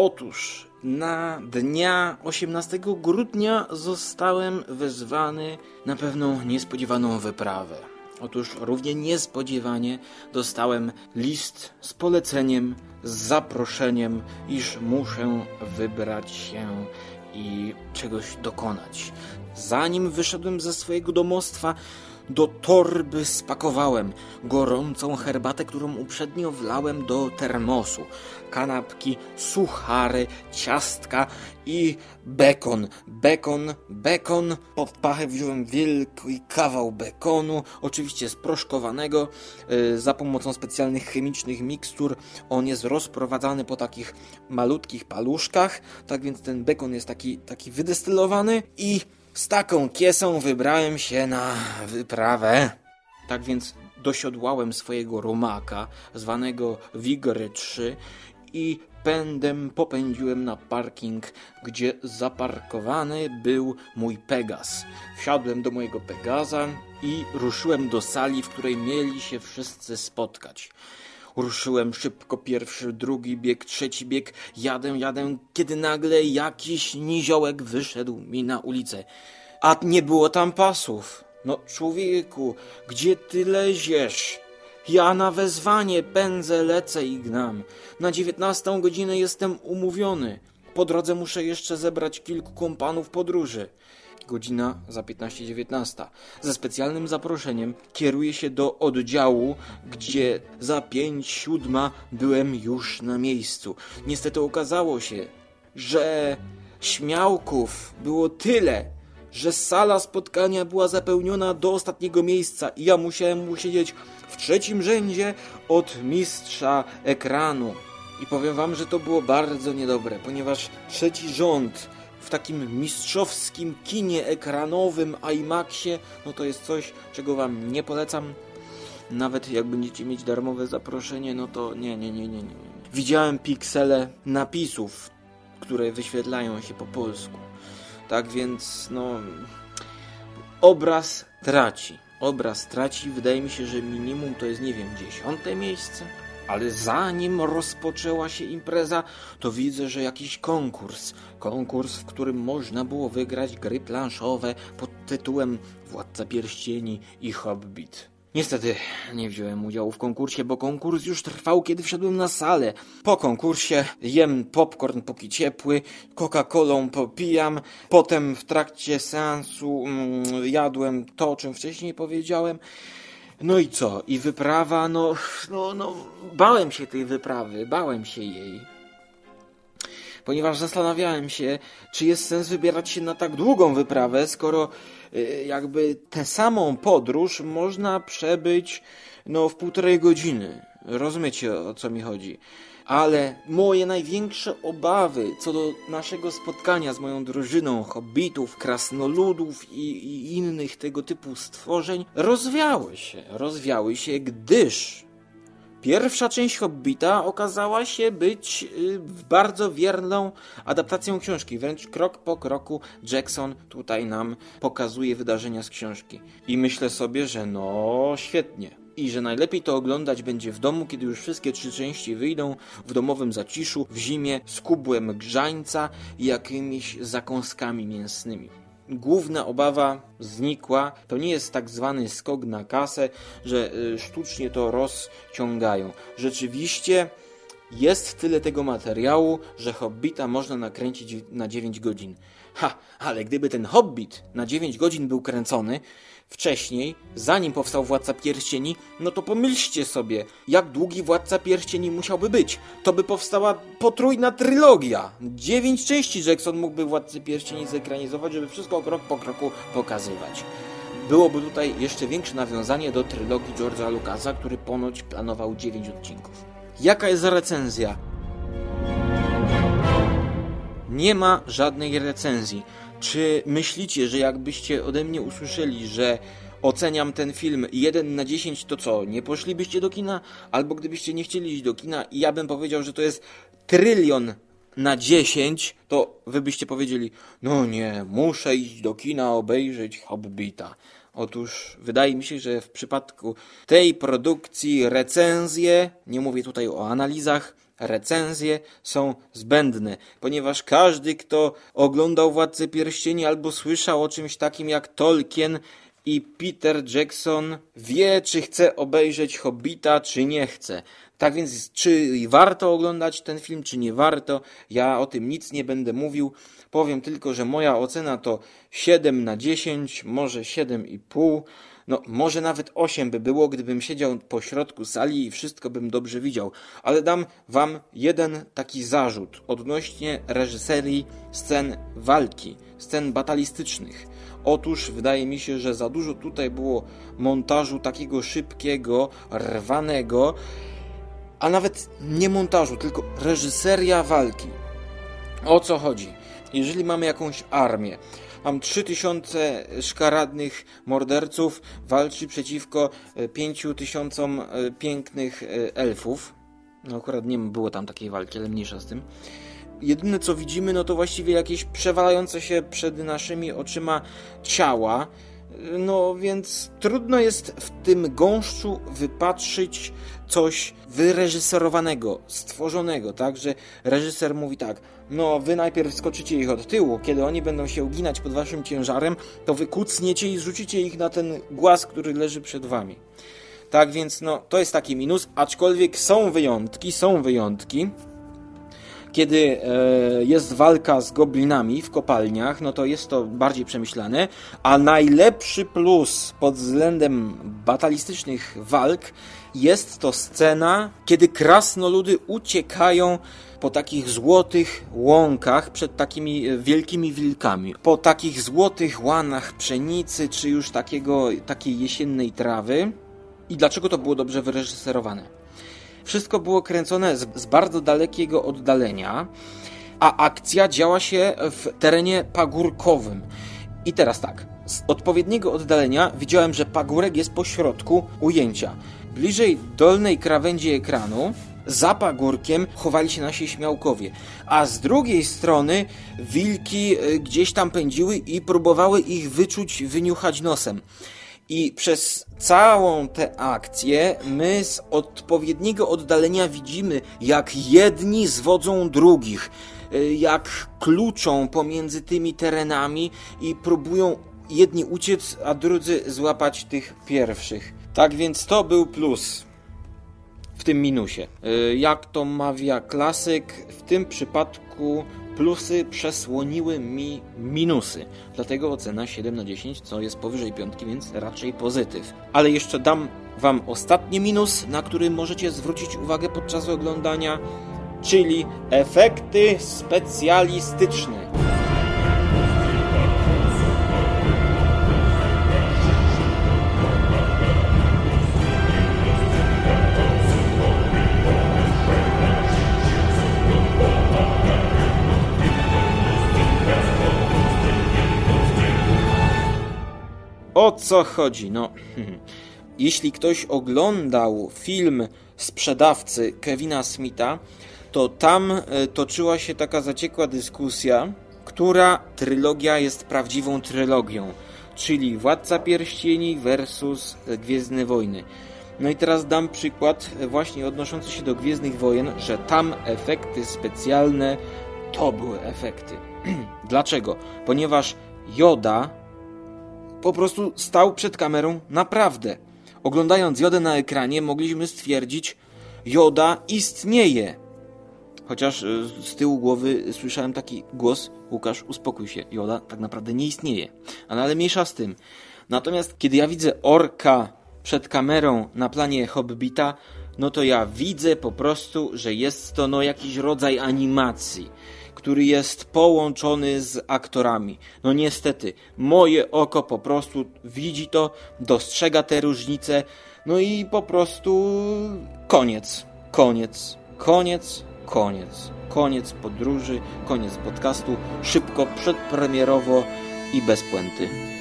Otóż na dnia 18 grudnia zostałem wezwany na pewną niespodziewaną wyprawę. Otóż równie niespodziewanie dostałem list z poleceniem, z zaproszeniem, iż muszę wybrać się i czegoś dokonać. Zanim wyszedłem ze swojego domostwa, do torby spakowałem gorącą herbatę, którą uprzednio wlałem do termosu, kanapki, suchary, ciastka i bekon. Bekon, bekon. Pod pachę wziąłem wielki kawał bekonu, oczywiście sproszkowanego yy, za pomocą specjalnych chemicznych mikstur. On jest rozprowadzany po takich malutkich paluszkach, tak więc ten bekon jest taki, taki wydestylowany i z taką kiesą wybrałem się na wyprawę. Tak więc dosiodłałem swojego rumaka, zwanego Wigory 3 i pędem popędziłem na parking, gdzie zaparkowany był mój Pegas. Wsiadłem do mojego Pegasa i ruszyłem do sali, w której mieli się wszyscy spotkać. Ruszyłem szybko pierwszy, drugi bieg, trzeci bieg, jadę, jadę, kiedy nagle jakiś niziołek wyszedł mi na ulicę. A nie było tam pasów. No człowieku, gdzie ty leziesz? Ja na wezwanie pędzę, lecę i gnam. Na dziewiętnastą godzinę jestem umówiony. Po drodze muszę jeszcze zebrać kilku kompanów podróży godzina za 15.19. Ze specjalnym zaproszeniem kieruję się do oddziału, gdzie za 5 siódma byłem już na miejscu. Niestety okazało się, że śmiałków było tyle, że sala spotkania była zapełniona do ostatniego miejsca i ja musiałem usiedzieć w trzecim rzędzie od mistrza ekranu. I powiem wam, że to było bardzo niedobre, ponieważ trzeci rząd w takim mistrzowskim kinie ekranowym IMAXie, no to jest coś, czego wam nie polecam. Nawet jak będziecie mieć darmowe zaproszenie, no to nie, nie, nie, nie, nie. Widziałem piksele napisów, które wyświetlają się po polsku. Tak więc, no, obraz traci. Obraz traci. Wydaje mi się, że minimum to jest, nie wiem, dziesiąte miejsce. Ale zanim rozpoczęła się impreza, to widzę, że jakiś konkurs. Konkurs, w którym można było wygrać gry planszowe pod tytułem Władca Pierścieni i Hobbit. Niestety nie wziąłem udziału w konkursie, bo konkurs już trwał, kiedy wszedłem na salę. Po konkursie jem popcorn póki ciepły, Coca-Colą popijam, potem w trakcie seansu mm, jadłem to, o czym wcześniej powiedziałem. No i co? I wyprawa, no, no, no, bałem się tej wyprawy, bałem się jej. Ponieważ zastanawiałem się, czy jest sens wybierać się na tak długą wyprawę, skoro y, jakby tę samą podróż można przebyć no, w półtorej godziny. Rozumiecie o co mi chodzi? ale moje największe obawy co do naszego spotkania z moją drużyną hobbitów, krasnoludów i, i innych tego typu stworzeń rozwiały się. Rozwiały się, gdyż Pierwsza część Hobbita okazała się być y, bardzo wierną adaptacją książki. Wręcz krok po kroku Jackson tutaj nam pokazuje wydarzenia z książki. I myślę sobie, że no świetnie i że najlepiej to oglądać będzie w domu, kiedy już wszystkie trzy części wyjdą w domowym zaciszu, w zimie, z kubłem grzańca i jakimiś zakąskami mięsnymi. Główna obawa znikła. To nie jest tak zwany skok na kasę, że y, sztucznie to rozciągają. Rzeczywiście jest tyle tego materiału, że Hobbita można nakręcić na 9 godzin. Ha, ale gdyby ten Hobbit na 9 godzin był kręcony, wcześniej, zanim powstał Władca Pierścieni, no to pomyślcie sobie, jak długi Władca Pierścieni musiałby być. To by powstała potrójna trylogia. Dziewięć części Jackson mógłby Władcy Pierścieni zekranizować, żeby wszystko krok po kroku pokazywać. Byłoby tutaj jeszcze większe nawiązanie do trylogii George'a Lucasa, który ponoć planował dziewięć odcinków. Jaka jest recenzja? Nie ma żadnej recenzji. Czy myślicie, że jakbyście ode mnie usłyszeli, że oceniam ten film 1 na 10, to co, nie poszlibyście do kina? Albo gdybyście nie chcieli iść do kina i ja bym powiedział, że to jest trylion na 10, to wy byście powiedzieli, no nie, muszę iść do kina obejrzeć Hobbita. Otóż wydaje mi się, że w przypadku tej produkcji recenzje, nie mówię tutaj o analizach, recenzje są zbędne, ponieważ każdy, kto oglądał Władcę Pierścieni albo słyszał o czymś takim jak Tolkien i Peter Jackson wie, czy chce obejrzeć Hobbita, czy nie chce. Tak więc, czy warto oglądać ten film, czy nie warto, ja o tym nic nie będę mówił. Powiem tylko, że moja ocena to 7 na 10, może 7,5. No, może nawet 8 by było, gdybym siedział po środku sali i wszystko bym dobrze widział. Ale dam wam jeden taki zarzut odnośnie reżyserii scen walki, scen batalistycznych. Otóż wydaje mi się, że za dużo tutaj było montażu takiego szybkiego, rwanego, a nawet nie montażu, tylko reżyseria walki. O co chodzi? Jeżeli mamy jakąś armię, mam 3000 szkaradnych morderców, walczy przeciwko 5000 e, e, pięknych e, elfów. No akurat nie było tam takiej walki, ale mniejsza z tym. Jedyne co widzimy, no to właściwie jakieś przewalające się przed naszymi oczyma ciała. No więc trudno jest w tym gąszczu wypatrzyć coś wyreżyserowanego, stworzonego, tak, że reżyser mówi tak, no wy najpierw skoczycie ich od tyłu, kiedy oni będą się uginać pod waszym ciężarem, to wy kucniecie i zrzucicie ich na ten głaz, który leży przed wami. Tak więc no, to jest taki minus, aczkolwiek są wyjątki, są wyjątki, kiedy e, jest walka z goblinami w kopalniach, no to jest to bardziej przemyślane, a najlepszy plus pod względem batalistycznych walk jest to scena, kiedy krasnoludy uciekają po takich złotych łąkach przed takimi e, wielkimi wilkami, po takich złotych łanach pszenicy, czy już takiego, takiej jesiennej trawy. I dlaczego to było dobrze wyreżyserowane? Wszystko było kręcone z, z bardzo dalekiego oddalenia, a akcja działa się w terenie pagórkowym. I teraz tak, z odpowiedniego oddalenia widziałem, że pagórek jest po środku ujęcia. Bliżej dolnej krawędzi ekranu za pagórkiem chowali się nasi śmiałkowie, a z drugiej strony wilki e, gdzieś tam pędziły i próbowały ich wyczuć, wyniuchać nosem. I przez całą tę akcję my z odpowiedniego oddalenia widzimy, jak jedni zwodzą drugich, y, jak kluczą pomiędzy tymi terenami i próbują jedni uciec, a drudzy złapać tych pierwszych. Tak więc to był plus w tym minusie. Y, jak to mawia klasyk, w tym przypadku plusy przesłoniły mi minusy. Dlatego ocena 7 na 10, co jest powyżej piątki, więc raczej pozytyw. Ale jeszcze dam Wam ostatni minus, na który możecie zwrócić uwagę podczas oglądania, czyli efekty specjalistyczne. O co chodzi? No, jeśli ktoś oglądał film sprzedawcy Kevina Smitha, to tam e, toczyła się taka zaciekła dyskusja, która trylogia jest prawdziwą trylogią, czyli Władca Pierścieni versus Gwiezdne Wojny. No i teraz dam przykład właśnie odnoszący się do Gwiezdnych Wojen, że tam efekty specjalne to były efekty. Dlaczego? Ponieważ Yoda po prostu stał przed kamerą naprawdę. Oglądając Jodę na ekranie mogliśmy stwierdzić, Joda istnieje. Chociaż e, z tyłu głowy słyszałem taki głos, Łukasz, uspokój się, Joda tak naprawdę nie istnieje. Ale mniejsza z tym. Natomiast kiedy ja widzę orka przed kamerą na planie Hobbita, no to ja widzę po prostu, że jest to no jakiś rodzaj animacji który jest połączony z aktorami. No niestety, moje oko po prostu widzi to, dostrzega te różnice, no i po prostu koniec, koniec, koniec, koniec. Koniec podróży, koniec podcastu, szybko, przedpremierowo i bez puenty.